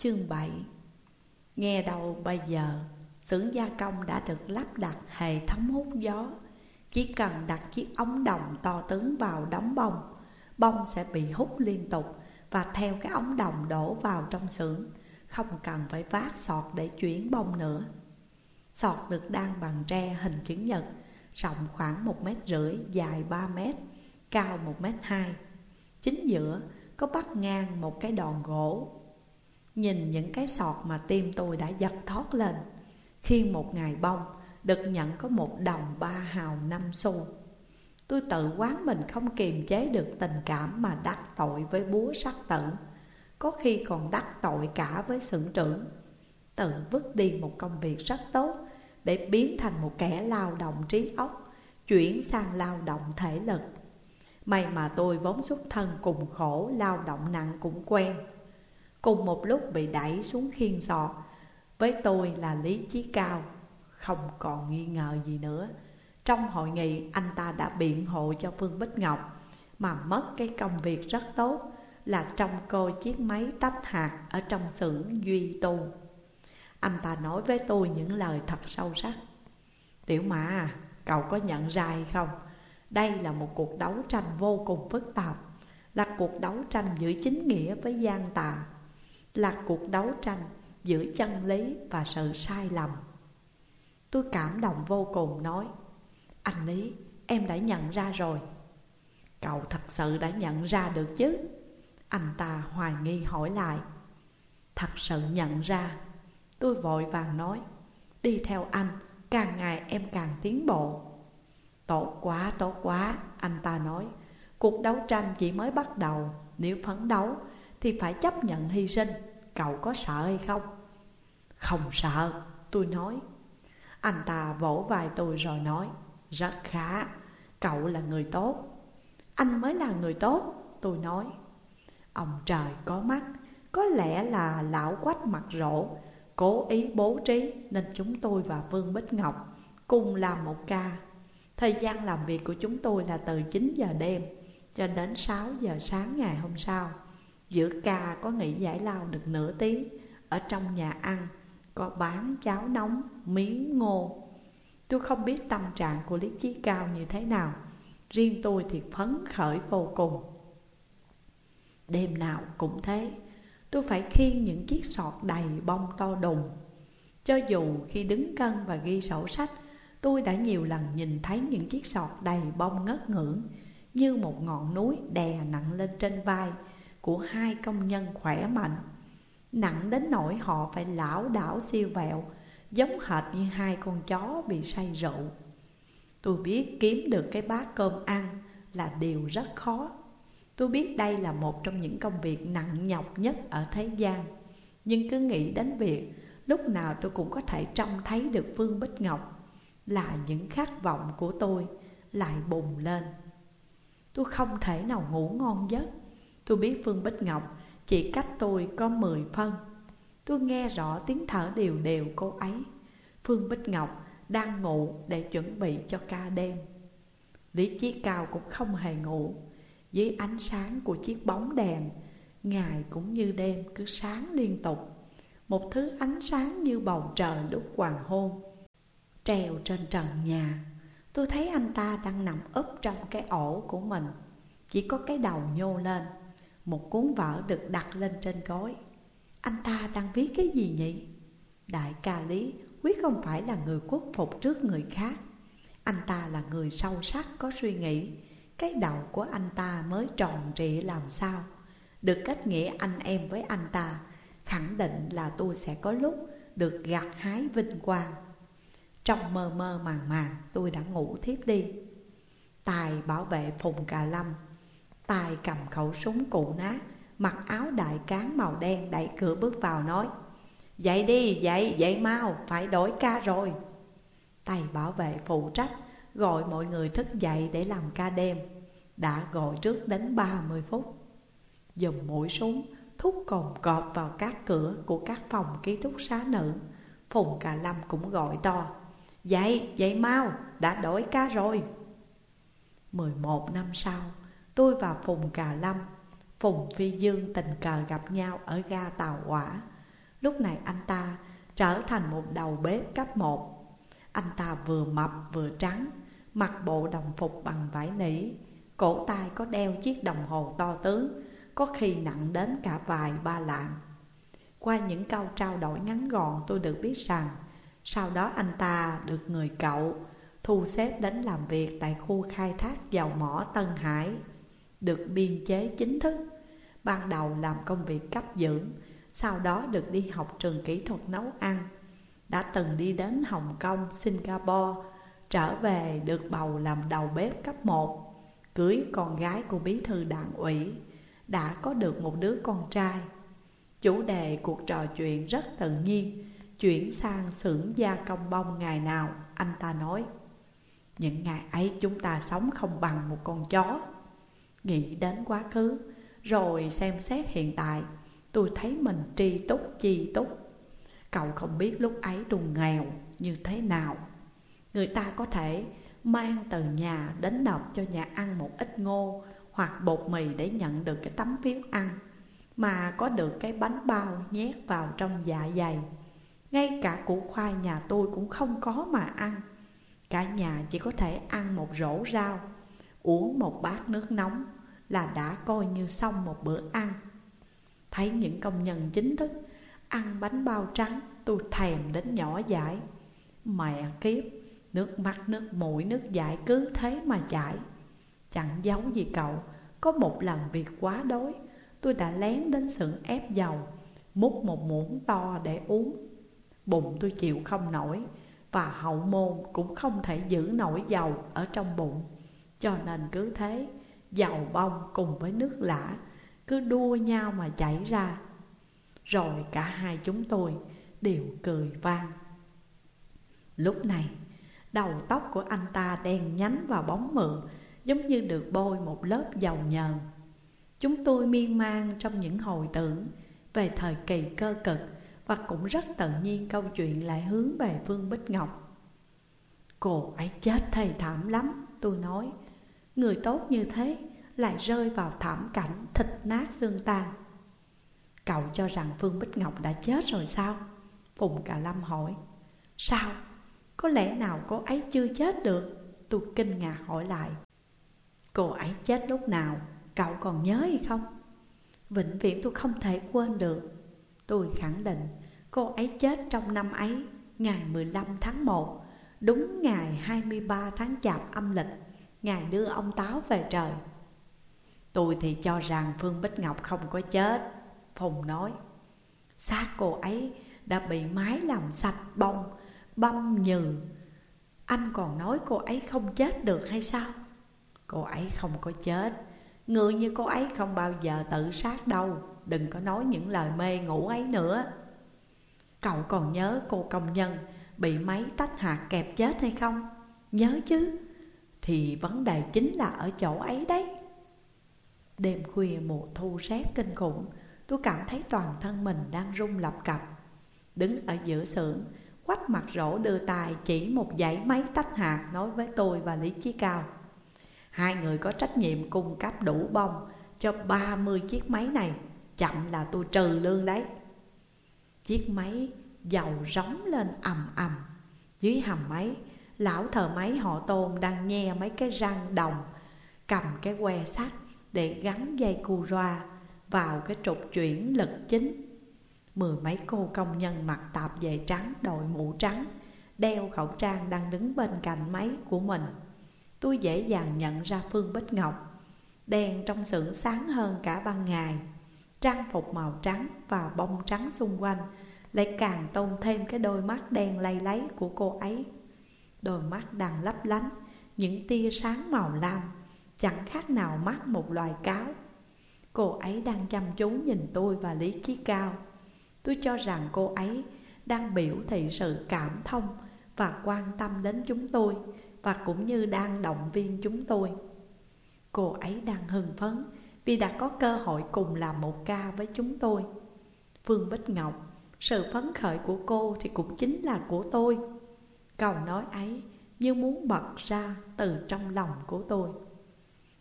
Chương 7 Nghe đâu bây giờ xưởng gia công đã được lắp đặt hệ thống hút gió. Chỉ cần đặt chiếc ống đồng to tướng vào đóng bông Bông sẽ bị hút liên tục Và theo cái ống đồng đổ vào trong xưởng. Không cần phải vác sọt để chuyển bông nữa. Sọt được đan bằng tre hình chữ nhật Rộng khoảng một mét rưỡi, dài 3 mét, cao một mét hai. Chính giữa có bắt ngang một cái đòn gỗ. Nhìn những cái sọt mà tim tôi đã giật thoát lên. Khi một ngày bông, được nhận có một đồng ba hào năm xu. Tôi tự quán mình không kiềm chế được tình cảm mà đắc tội với búa sắc tử. Có khi còn đắc tội cả với xưởng trưởng Tự vứt đi một công việc rất tốt Để biến thành một kẻ lao động trí óc, Chuyển sang lao động thể lực. May mà tôi vốn xuất thân cùng khổ, lao động nặng cũng quen. Cùng một lúc bị đẩy xuống khiên sọ. Với tôi là lý trí cao Không còn nghi ngờ gì nữa. Trong hội nghị anh ta đã biện hộ cho Phương Bích Ngọc Mà mất cái công việc rất tốt Là trong cô chiếc máy tách hạt ở trong xưởng Duy Tu. Anh ta nói với tôi những lời thật sâu sắc. Tiểu Mã à, cậu có nhận ra hay không? Đây là một cuộc đấu tranh vô cùng phức tạp Là cuộc đấu tranh giữa chính nghĩa với gian tà. Là cuộc đấu tranh giữa chân lý và sự sai lầm. Tôi cảm động vô cùng nói Anh Lý, em đã nhận ra rồi. Cậu thật sự đã nhận ra được chứ? Anh ta hoài nghi hỏi lại Thật sự nhận ra. Tôi vội vàng nói Đi theo anh, càng ngày em càng tiến bộ. Tốt quá, tốt quá, anh ta nói Cuộc đấu tranh chỉ mới bắt đầu Nếu phấn đấu thì phải chấp nhận hy sinh. Cậu có sợ hay không? Không sợ, tôi nói. Anh ta vỗ vai tôi rồi nói Rất khá, cậu là người tốt. Anh mới là người tốt, tôi nói. Ông trời có mắt Có lẽ là lão quách mặt rỗ Cố ý bố trí Nên chúng tôi và Vương Bích Ngọc Cùng làm một ca. Thời gian làm việc của chúng tôi là từ 9 giờ đêm cho đến 6 giờ sáng ngày hôm sau. Giữa ca có nghỉ giải lao được nửa tiếng. Ở trong nhà ăn có bán cháo nóng, miếng ngô. Tôi không biết tâm trạng của Lý Chí Cao như thế nào. Riêng tôi thì phấn khởi vô cùng. Đêm nào cũng thế Tôi phải khiêng những chiếc sọt đầy bông to đùng. Cho dù khi đứng cân và ghi sổ sách Tôi đã nhiều lần nhìn thấy những chiếc sọt đầy bông ngất ngưỡng Như một ngọn núi đè nặng lên trên vai. Của hai công nhân khỏe mạnh. Nặng đến nỗi họ phải lão đảo siêu vẹo, Giống hệt như hai con chó bị say rượu. Tôi biết kiếm được cái bát cơm ăn là điều rất khó. Tôi biết đây là một trong những công việc nặng nhọc nhất ở thế gian. Nhưng cứ nghĩ đến việc Lúc nào tôi cũng có thể trông thấy được Phương Bích Ngọc là những khát vọng của tôi lại bùng lên. Tôi không thể nào ngủ ngon giấc. Tôi biết Phương Bích Ngọc, chỉ cách tôi có 10 phân. Tôi nghe rõ tiếng thở đều đều cô ấy. Phương Bích Ngọc đang ngủ để chuẩn bị cho ca đêm. Lý Chí Cao cũng không hề ngủ. Dưới ánh sáng của chiếc bóng đèn, Ngày cũng như đêm cứ sáng liên tục. Một thứ ánh sáng như bầu trời lúc hoàng hôn Treo trên trần nhà. Tôi thấy anh ta đang nằm úp trong cái ổ của mình. Chỉ có cái đầu nhô lên. Một cuốn vở được đặt lên trên gối. Anh ta đang viết cái gì nhỉ? Đại ca Lý quyết không phải là người quốc phục trước người khác. Anh ta là người sâu sắc có suy nghĩ. Cái đầu của anh ta mới tròn trịa làm sao? Được kết nghĩa anh em với anh ta, Khẳng định là tôi sẽ có lúc được gặt hái vinh quang. Trong mơ mơ màng màng, tôi đã ngủ thiếp đi. Tài bảo vệ Phùng Cà Lâm Tài cầm khẩu súng cụ nát Mặc áo đại cán màu đen đẩy cửa bước vào nói Dậy đi, dậy, dậy mau, phải đổi ca rồi. Tay bảo vệ phụ trách Gọi mọi người thức dậy để làm ca đêm Đã gọi trước đến 30 phút. Dùng mũi súng thúc cồn cọp vào các cửa của các phòng ký túc xá nữ Phùng Cà Lâm cũng gọi to Dậy, dậy mau, đã đổi ca rồi. 11 năm sau, tôi và Phùng Cà Lâm, Phùng Phi Dương tình cờ gặp nhau ở ga tàu hỏa. Lúc này anh ta trở thành một đầu bếp cấp 1 Anh ta vừa mập vừa trắng, Mặc bộ đồng phục bằng vải nỉ, Cổ tay có đeo chiếc đồng hồ to tướng, Có khi nặng đến cả vài ba lạng. Qua những câu trao đổi ngắn gọn, tôi được biết rằng Sau đó anh ta được người cậu thu xếp đến làm việc tại khu khai thác dầu mỏ Tân Hải. Được biên chế chính thức Ban đầu làm công việc cấp dưỡng Sau đó được đi học trường kỹ thuật nấu ăn Đã từng đi đến Hồng Kông, Singapore Trở về được bầu làm đầu bếp cấp 1 Cưới con gái của bí thư đảng ủy Đã có được một đứa con trai. Chủ đề cuộc trò chuyện rất tự nhiên Chuyển sang xưởng gia công bông ngày nào Anh ta nói. Những ngày ấy chúng ta sống không bằng một con chó. Nghĩ đến quá khứ, Rồi xem xét hiện tại. Tôi thấy mình tri túc, chi túc. Cậu không biết lúc ấy tôi nghèo như thế nào. Người ta có thể mang từ nhà đến nộp cho nhà ăn một ít ngô Hoặc bột mì để nhận được cái tấm phiếu ăn, Mà có được cái bánh bao nhét vào trong dạ dày. Ngay cả củ khoai nhà tôi cũng không có mà ăn. Cả nhà chỉ có thể ăn một rổ rau Uống một bát nước nóng là đã coi như xong một bữa ăn. Thấy những công nhân chính thức ăn bánh bao trắng, tôi thèm đến nhỏ dãi Mẹ kiếp, Nước mắt, nước mũi, nước dãi cứ thế mà chảy. Chẳng giấu gì cậu, Có một lần việc quá đói, Tôi đã lén đến xưởng ép dầu, Múc một muỗng to để uống. Bụng tôi chịu không nổi Và hậu môn cũng không thể giữ nổi dầu ở trong bụng. Cho nên cứ thế, Dầu bông cùng với nước lã, Cứ đua nhau mà chảy ra. Rồi cả hai chúng tôi đều cười vang. Lúc này, Đầu tóc của anh ta đen nhánh và bóng mượn Giống như được bôi một lớp dầu nhờn. Chúng tôi miên man trong những hồi tưởng Về thời kỳ cơ cực Và cũng rất tự nhiên câu chuyện lại hướng về Phương Bích Ngọc. Cô ấy chết thầy thảm lắm, Tôi nói. Người tốt như thế lại rơi vào thảm cảnh thịt nát xương tan. Cậu cho rằng Phương Bích Ngọc đã chết rồi sao? Phùng Cả Lâm hỏi. Sao? Có lẽ nào cô ấy chưa chết được? Tôi kinh ngạc hỏi lại. Cô ấy chết lúc nào? Cậu còn nhớ hay không? Vĩnh viễn tôi không thể quên được. Tôi khẳng định Cô ấy chết trong năm ấy, Ngày 15 tháng 1 Đúng ngày 23 tháng chạp âm lịch ngài đưa ông Táo về trời. Tôi thì cho rằng Phương Bích Ngọc không có chết, Phùng nói. Xác cô ấy đã bị mái làm sạch bông, băm nhừ. Anh còn nói cô ấy không chết được hay sao? Cô ấy không có chết. Người như cô ấy không bao giờ tự sát đâu, Đừng có nói những lời mê ngủ ấy nữa. Cậu còn nhớ cô công nhân bị máy tách hạt kẹp chết hay không? Nhớ chứ. Thì vấn đề chính là ở chỗ ấy đấy. Đêm khuya mùa thu rét kinh khủng, Tôi cảm thấy toàn thân mình đang rung lập cập. Đứng ở giữa xưởng, Quách mặt rỗ đưa tài chỉ một dãy máy tách hạt nói với tôi và Lý Chí Cao. Hai người có trách nhiệm cung cấp đủ bông cho 30 chiếc máy này, Chậm là tôi trừ lương đấy. Chiếc máy dầu rống lên ầm ầm, Dưới hầm máy Lão thợ máy họ tôn đang nhe mấy cái răng đồng, Cầm cái que sắt để gắn dây cu roa Vào cái trục chuyển lực chính. Mười mấy cô công nhân mặc tạp dề trắng, đội mũ trắng, Đeo khẩu trang đang đứng bên cạnh máy của mình. Tôi dễ dàng nhận ra Phương Bích Ngọc, Đèn trong xưởng sáng hơn cả ban ngày. Trang phục màu trắng và bông trắng xung quanh Lại càng tôn thêm cái đôi mắt đen lay lấy của cô ấy. Đôi mắt đang lấp lánh Những tia sáng màu lam Chẳng khác nào mắt một loài cáo. Cô ấy đang chăm chú nhìn tôi và Lý Chí Cao. Tôi cho rằng cô ấy đang biểu thị sự cảm thông và quan tâm đến chúng tôi Và cũng như đang động viên chúng tôi. Cô ấy đang hưng phấn vì đã có cơ hội cùng làm một ca với chúng tôi. Phương Bích Ngọc, sự phấn khởi của cô thì cũng chính là của tôi. Câu nói ấy như muốn bật ra từ trong lòng của tôi.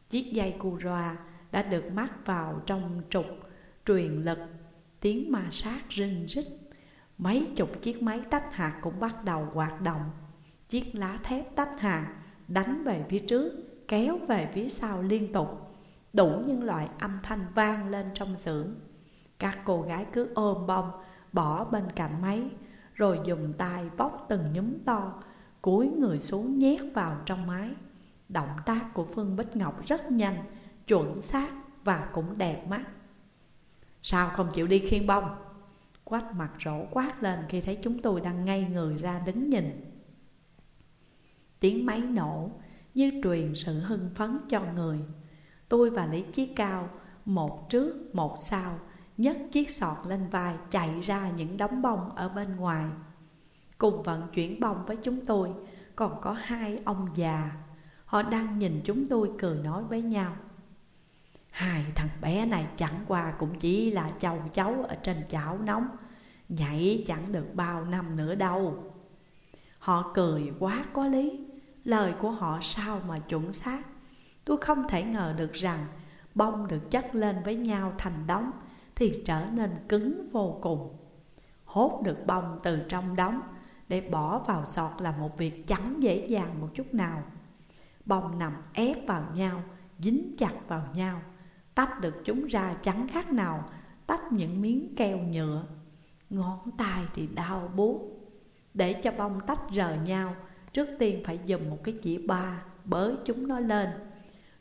Chiếc dây cù roa đã được mắc vào trong trục truyền lực. Tiếng ma sát rinh rít. Mấy chục chiếc máy tách hạt cũng bắt đầu hoạt động. Chiếc lá thép tách hạt đánh về phía trước, Kéo về phía sau liên tục. Đủ những loại âm thanh vang lên trong xưởng. Các cô gái cứ ôm bông, Bỏ bên cạnh máy rồi dùng tay bóc từng nhúm to, Cúi người xuống nhét vào trong máy. Động tác của Phương Bích Ngọc rất nhanh, Chuẩn xác và cũng đẹp mắt. Sao không chịu đi khiên bông? Quách mặt rỗ quát lên khi thấy chúng tôi đang ngay người ra đứng nhìn. Tiếng máy nổ như truyền sự hưng phấn cho người. Tôi và Lý Chí Cao, một trước, một sau nhấc chiếc sọt lên vai chạy ra những đống bông ở bên ngoài. Cùng vận chuyển bông với chúng tôi, còn có hai ông già. Họ đang nhìn chúng tôi cười nói với nhau. Hai thằng bé này chẳng qua cũng chỉ là chầu cháu ở trên chảo nóng, Nhảy chẳng được bao năm nữa đâu. Họ cười quá có lý, Lời của họ sao mà chuẩn xác. Tôi không thể ngờ được rằng Bông được chất lên với nhau thành đống thì trở nên cứng vô cùng. Hốt được bông từ trong đóng Để bỏ vào sọt là một việc chẳng dễ dàng một chút nào. Bông nằm ép vào nhau, Dính chặt vào nhau, Tách được chúng ra chẳng khác nào Tách những miếng keo nhựa. Ngón tay thì đau buốt. Để cho bông tách rời nhau, Trước tiên phải dùng một cái chỉ ba Bới chúng nó lên,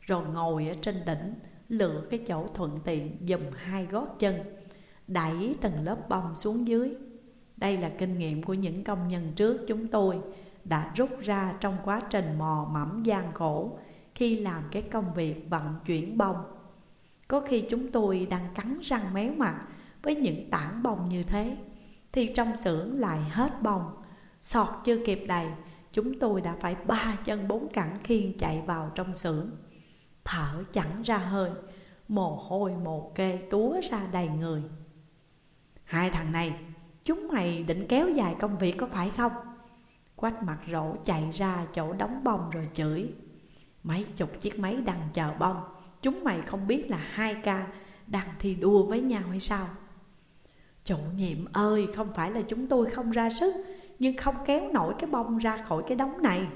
Rồi ngồi ở trên đỉnh Lựa cái chỗ thuận tiện Dùng hai gót chân, Đẩy từng lớp bông xuống dưới. Đây là kinh nghiệm của những công nhân trước chúng tôi Đã rút ra trong quá trình mò mẫm gian khổ Khi làm cái công việc vận chuyển bông. Có khi chúng tôi đang cắn răng méo mặt Với những tảng bông như thế, Thì trong xưởng lại hết bông. Sọt chưa kịp đầy, Chúng tôi đã phải ba chân bốn cẳng khiên chạy vào trong xưởng. Thở chẳng ra hơi, Mồ hôi, mồ kê túa ra đầy người Hai thằng này, Chúng mày định kéo dài công việc có phải không? Quách mặt rỗ chạy ra chỗ đóng bông rồi chửi Mấy chục chiếc máy đang chờ bông, Chúng mày không biết là hai ca đang thi đua với nhau hay sao? Chủ nhiệm ơi, không phải là chúng tôi không ra sức, nhưng không kéo nổi cái bông ra khỏi cái đống này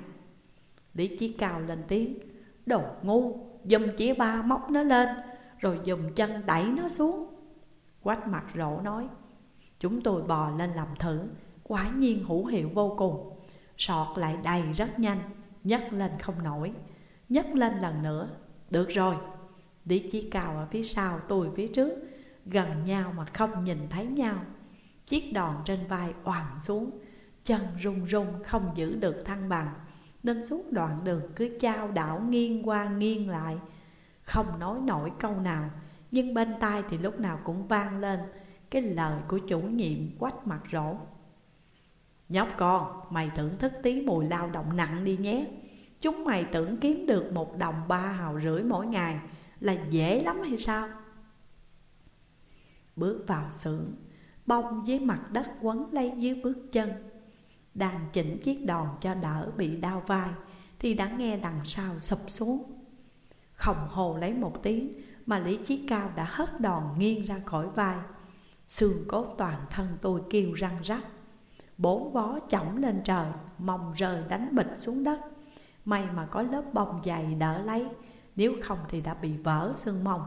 Lý Chí Cao lên tiếng, Đồ ngu Dùm chỉ ba móc nó lên, Rồi dùng chân đẩy nó xuống. Quách mặt rỗ nói, Chúng tôi bò lên làm thử, Quả nhiên hữu hiệu vô cùng. Sọt lại đầy rất nhanh, nhấc lên không nổi, nhấc lên lần nữa. Được rồi Lý Chí Cao ở phía sau tôi phía trước, Gần nhau mà không nhìn thấy nhau. Chiếc đòn trên vai oằn xuống, Chân run run không giữ được thăng bằng. Nên suốt đoạn đường cứ trao đảo nghiêng qua nghiêng lại. Không nói nổi câu nào Nhưng bên tai thì lúc nào cũng vang lên Cái lời của chủ nhiệm quách mặt rỗ. Nhóc con, mày thưởng thức tí mùi lao động nặng đi nhé. Chúng mày tưởng kiếm được một đồng ba hào rưỡi mỗi ngày Là dễ lắm hay sao? Bước vào xưởng Bông dưới mặt đất quấn lấy dưới bước chân đang chỉnh chiếc đòn cho đỡ bị đau vai, Thì đã nghe đằng sau sụp xuống. Khổng hồ lấy một tiếng Mà Lý Chí Cao đã hất đòn nghiêng ra khỏi vai. Xương cốt toàn thân tôi kêu răng rắc. Bốn vó chỏng lên trời, mong rời đánh bịch xuống đất. May mà có lớp bông dày đỡ lấy, Nếu không thì đã bị vỡ xương mông.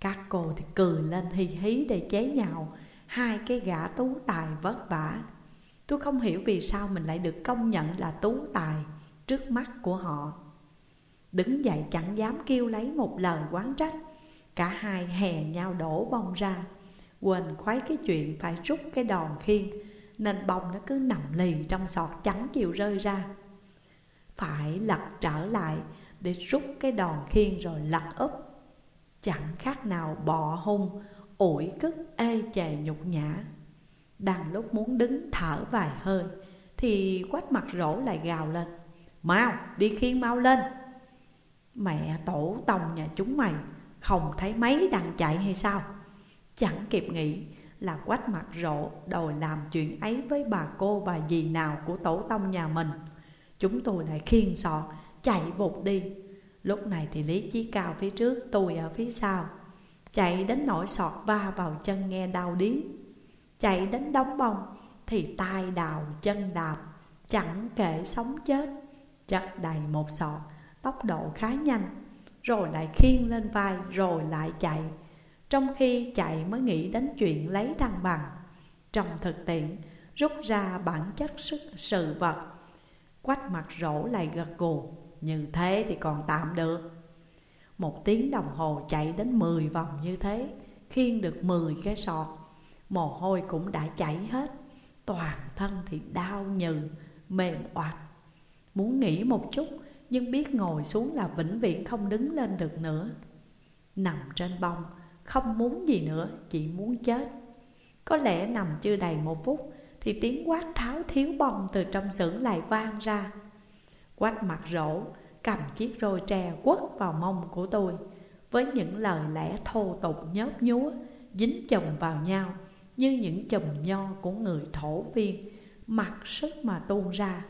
Các cô thì cười lên hì hí để chế nhạo, Hai cái gã tú tài vất vả Tôi không hiểu vì sao mình lại được công nhận là tú tài trước mắt của họ. Đứng dậy chẳng dám kêu lấy một lời quán trách. Cả hai hè nhau đổ bông ra. Quên khoái cái chuyện phải rút cái đòn khiên Nên bông nó cứ nằm lì trong sọt chẳng chịu rơi ra. Phải lật trở lại để rút cái đòn khiên rồi lật úp. Chẳng khác nào bọ hung, ủi cức ê chề nhục nhã đang lúc muốn đứng thở vài hơi, Thì quách mặt rỗ lại gào lên, Mau, đi khiên mau lên. Mẹ tổ tông nhà chúng mày Không thấy mấy đang chạy hay sao? Chẳng kịp nghĩ là quách mặt rộ đòi làm chuyện ấy với bà cô và dì nào của tổ tông nhà mình. Chúng tôi lại khiên sọt chạy vụt đi. Lúc này thì Lý Chí Cao phía trước, tôi ở phía sau, Chạy đến nỗi sọt va vào chân nghe đau điếng. Chạy đến đóng bông Thì tai đào chân đạp, Chẳng kể sống chết. Chất đầy một sọt Tốc độ khá nhanh, Rồi lại khiêng lên vai Rồi lại chạy. Trong khi chạy mới nghĩ đến chuyện lấy thăng bằng. Trong thực tiễn, Rút ra bản chất sức sự vật. Quách mặt rỗ lại gật gù, Như thế thì còn tạm được. Một tiếng đồng hồ chạy đến 10 vòng như thế, Khiêng được 10 cái sọt Mồ hôi cũng đã chảy hết. Toàn thân thì đau nhừ, mềm oặt Muốn nghỉ một chút Nhưng biết ngồi xuống là vĩnh viễn không đứng lên được nữa. Nằm trên bông Không muốn gì nữa Chỉ muốn chết. Có lẽ nằm chưa đầy một phút Thì tiếng quát tháo thiếu bông Từ trong xưởng lại vang ra. Quách mặt rỗ Cầm chiếc roi tre quất vào mông của tôi. Với những lời lẽ thô tục nhớp nhúa Dính chồng vào nhau. Như những chùm nho của người thổ viên Mặc sức mà tuôn ra.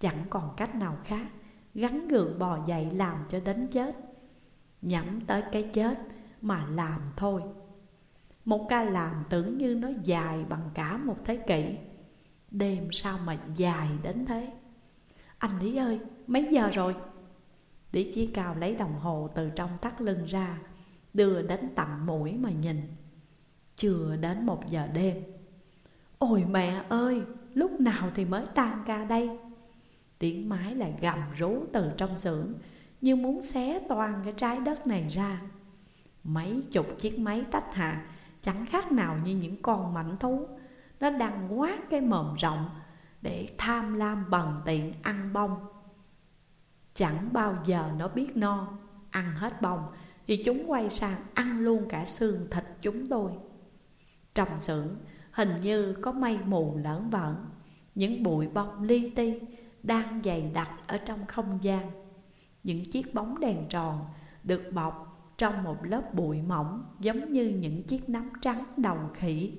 Chẳng còn cách nào khác Gắn gượng bò dậy làm cho đến chết. Nhắm tới cái chết mà làm thôi. Một ca làm tưởng như nó dài bằng cả một thế kỷ. Đêm sao mà dài đến thế? Anh Lý ơi, mấy giờ rồi? Lý Chí Cao lấy đồng hồ từ trong thắt lưng ra Đưa đến tận mũi mà nhìn. Chưa đến một giờ đêm. Ôi mẹ ơi, lúc nào thì mới tan ca đây? Tiếng máy lại gầm rú từ trong xưởng Như muốn xé toàn cái trái đất này ra. Mấy chục chiếc máy tách hạ Chẳng khác nào như những con mảnh thú. Nó đang quát cái mồm rộng Để tham lam bằng tiện ăn bông. Chẳng bao giờ nó biết no Ăn hết bông Thì chúng quay sang ăn luôn cả xương thịt chúng tôi trầm xưởng hình như có mây mù lởn vởn. Những bụi bông li ti đang dày đặc ở trong không gian. Những chiếc bóng đèn tròn được bọc trong một lớp bụi mỏng Giống như những chiếc nắm trắng đầu khỉ.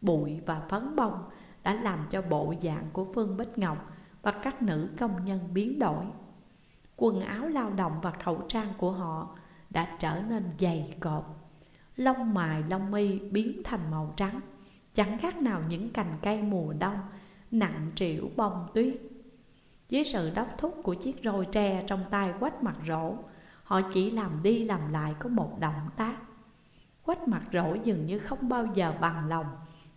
Bụi và phấn bông đã làm cho bộ dạng của Phương Bích Ngọc Và các nữ công nhân biến đổi. Quần áo lao động và khẩu trang của họ đã trở nên dày cộp. Lông mài, lông mi biến thành màu trắng. Chẳng khác nào những cành cây mùa đông, Nặng trĩu bông tuyết. Dưới sự đốc thúc của chiếc roi tre trong tay quách mặt rỗ, Họ chỉ làm đi làm lại có một động tác. Quách mặt rỗ dường như không bao giờ bằng lòng,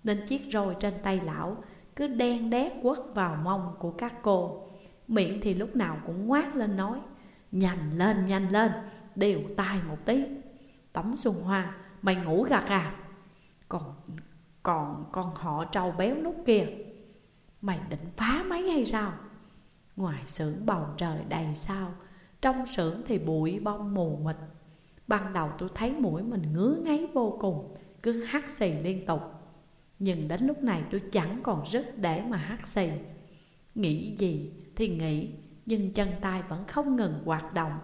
Nên chiếc roi trên tay lão cứ đen đét quất vào mông của các cô. Miệng thì lúc nào cũng ngoác lên nói, Nhanh lên nhanh lên, Đều tai một tí. Tống Xuân Hoa Mày ngủ gật à? Còn còn con họ trâu béo nút kia. Mày định phá máy hay sao? Ngoài xưởng bầu trời đầy sao, Trong xưởng thì bụi bông mù mịt. Ban đầu tôi thấy mũi mình ngứa ngáy vô cùng, Cứ hắt xì liên tục. Nhưng đến lúc này tôi chẳng còn sức để mà hắt xì. Nghĩ gì thì nghĩ, Nhưng chân tay vẫn không ngừng hoạt động.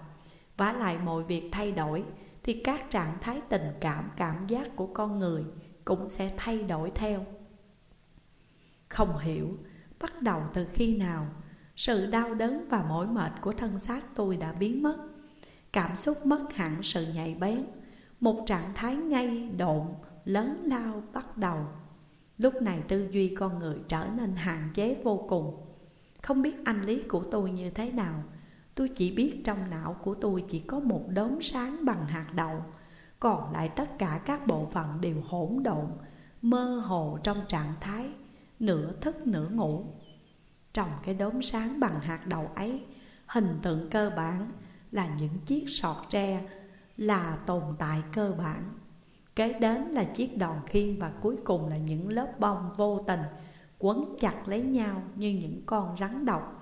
Vả lại mọi việc thay đổi thì các trạng thái tình cảm cảm giác của con người Cũng sẽ thay đổi theo. Không hiểu bắt đầu từ khi nào sự đau đớn và mỏi mệt của thân xác tôi đã biến mất. Cảm xúc mất hẳn sự nhạy bén Một trạng thái ngay độn, lớn lao bắt đầu. Lúc này tư duy con người trở nên hạn chế vô cùng. Không biết anh lý của tôi như thế nào Tôi chỉ biết trong não của tôi chỉ có một đốm sáng bằng hạt đậu. Còn lại tất cả các bộ phận đều hỗn độn, Mơ hồ trong trạng thái Nửa thức nửa ngủ. Trong cái đốm sáng bằng hạt đậu ấy, Hình tượng cơ bản là những chiếc sọt tre Là tồn tại cơ bản. Kế đến là chiếc đòn khiên Và cuối cùng là những lớp bông vô tình Quấn chặt lấy nhau như những con rắn độc.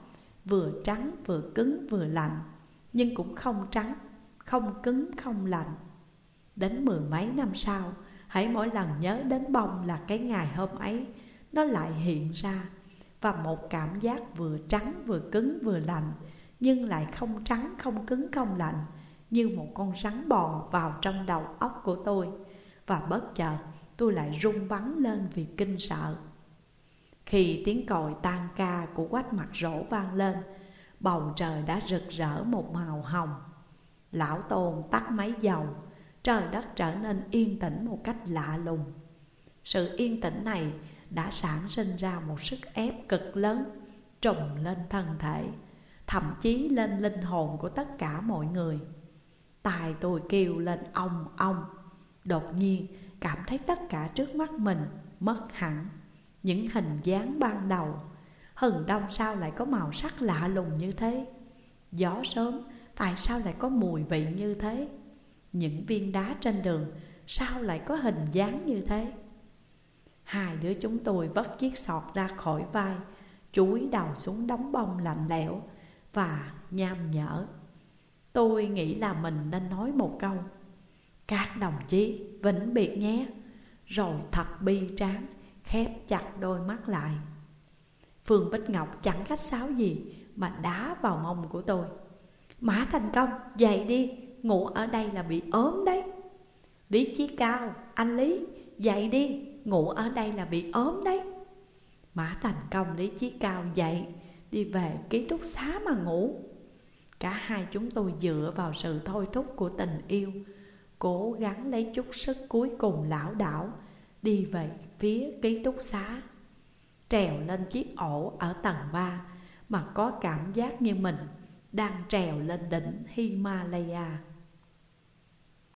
Vừa trắng vừa cứng vừa lạnh Nhưng cũng không trắng, không cứng không lạnh. Đến mười mấy năm sau Hãy mỗi lần nhớ đến bông là cái ngày hôm ấy Nó lại hiện ra và một cảm giác vừa trắng vừa cứng vừa lạnh nhưng lại không trắng không cứng không lạnh như một con rắn bò vào trong đầu óc của tôi. Và bất chợt tôi lại rung bắn lên vì kinh sợ khi tiếng còi tan ca của quách mặt rỗ vang lên, bầu trời đã rực rỡ một màu hồng. Lão tôn tắt máy dầu, trời đất trở nên yên tĩnh một cách lạ lùng. Sự yên tĩnh này đã sản sinh ra một sức ép cực lớn, Trùng lên thân thể, Thậm chí lên linh hồn của tất cả mọi người. Tài tôi kêu lên ong ong Đột nhiên cảm thấy tất cả trước mắt mình mất hẳn. Những hình dáng ban đầu. Hừng đông sao lại có màu sắc lạ lùng như thế? Gió sớm, tại sao lại có mùi vị như thế? Những viên đá trên đường, sao lại có hình dáng như thế? Hai đứa chúng tôi vất chiếc sọt ra khỏi vai, Chúi đầu xuống đóng bông lạnh lẽo Và nham nhở. Tôi nghĩ là mình nên nói một câu. Các đồng chí, vĩnh biệt nhé. Rồi thật bi tráng. Khép chặt đôi mắt lại. Phương Bích Ngọc chẳng khách sáo gì Mà đá vào mông của tôi. Mã thành công, dậy đi, Ngủ ở đây là bị ốm đấy. Lý Chí Cao, Anh Lý, dậy đi, Ngủ ở đây là bị ốm đấy. Mã thành công, Lý Chí Cao dậy, Đi về ký túc xá mà ngủ. Cả hai chúng tôi dựa vào sự thôi thúc của tình yêu, Cố gắng lấy chút sức cuối cùng lão đảo Đi về phía ký túc xá, Trèo lên chiếc ổ ở tầng ba Mà có cảm giác như mình đang trèo lên đỉnh Himalaya.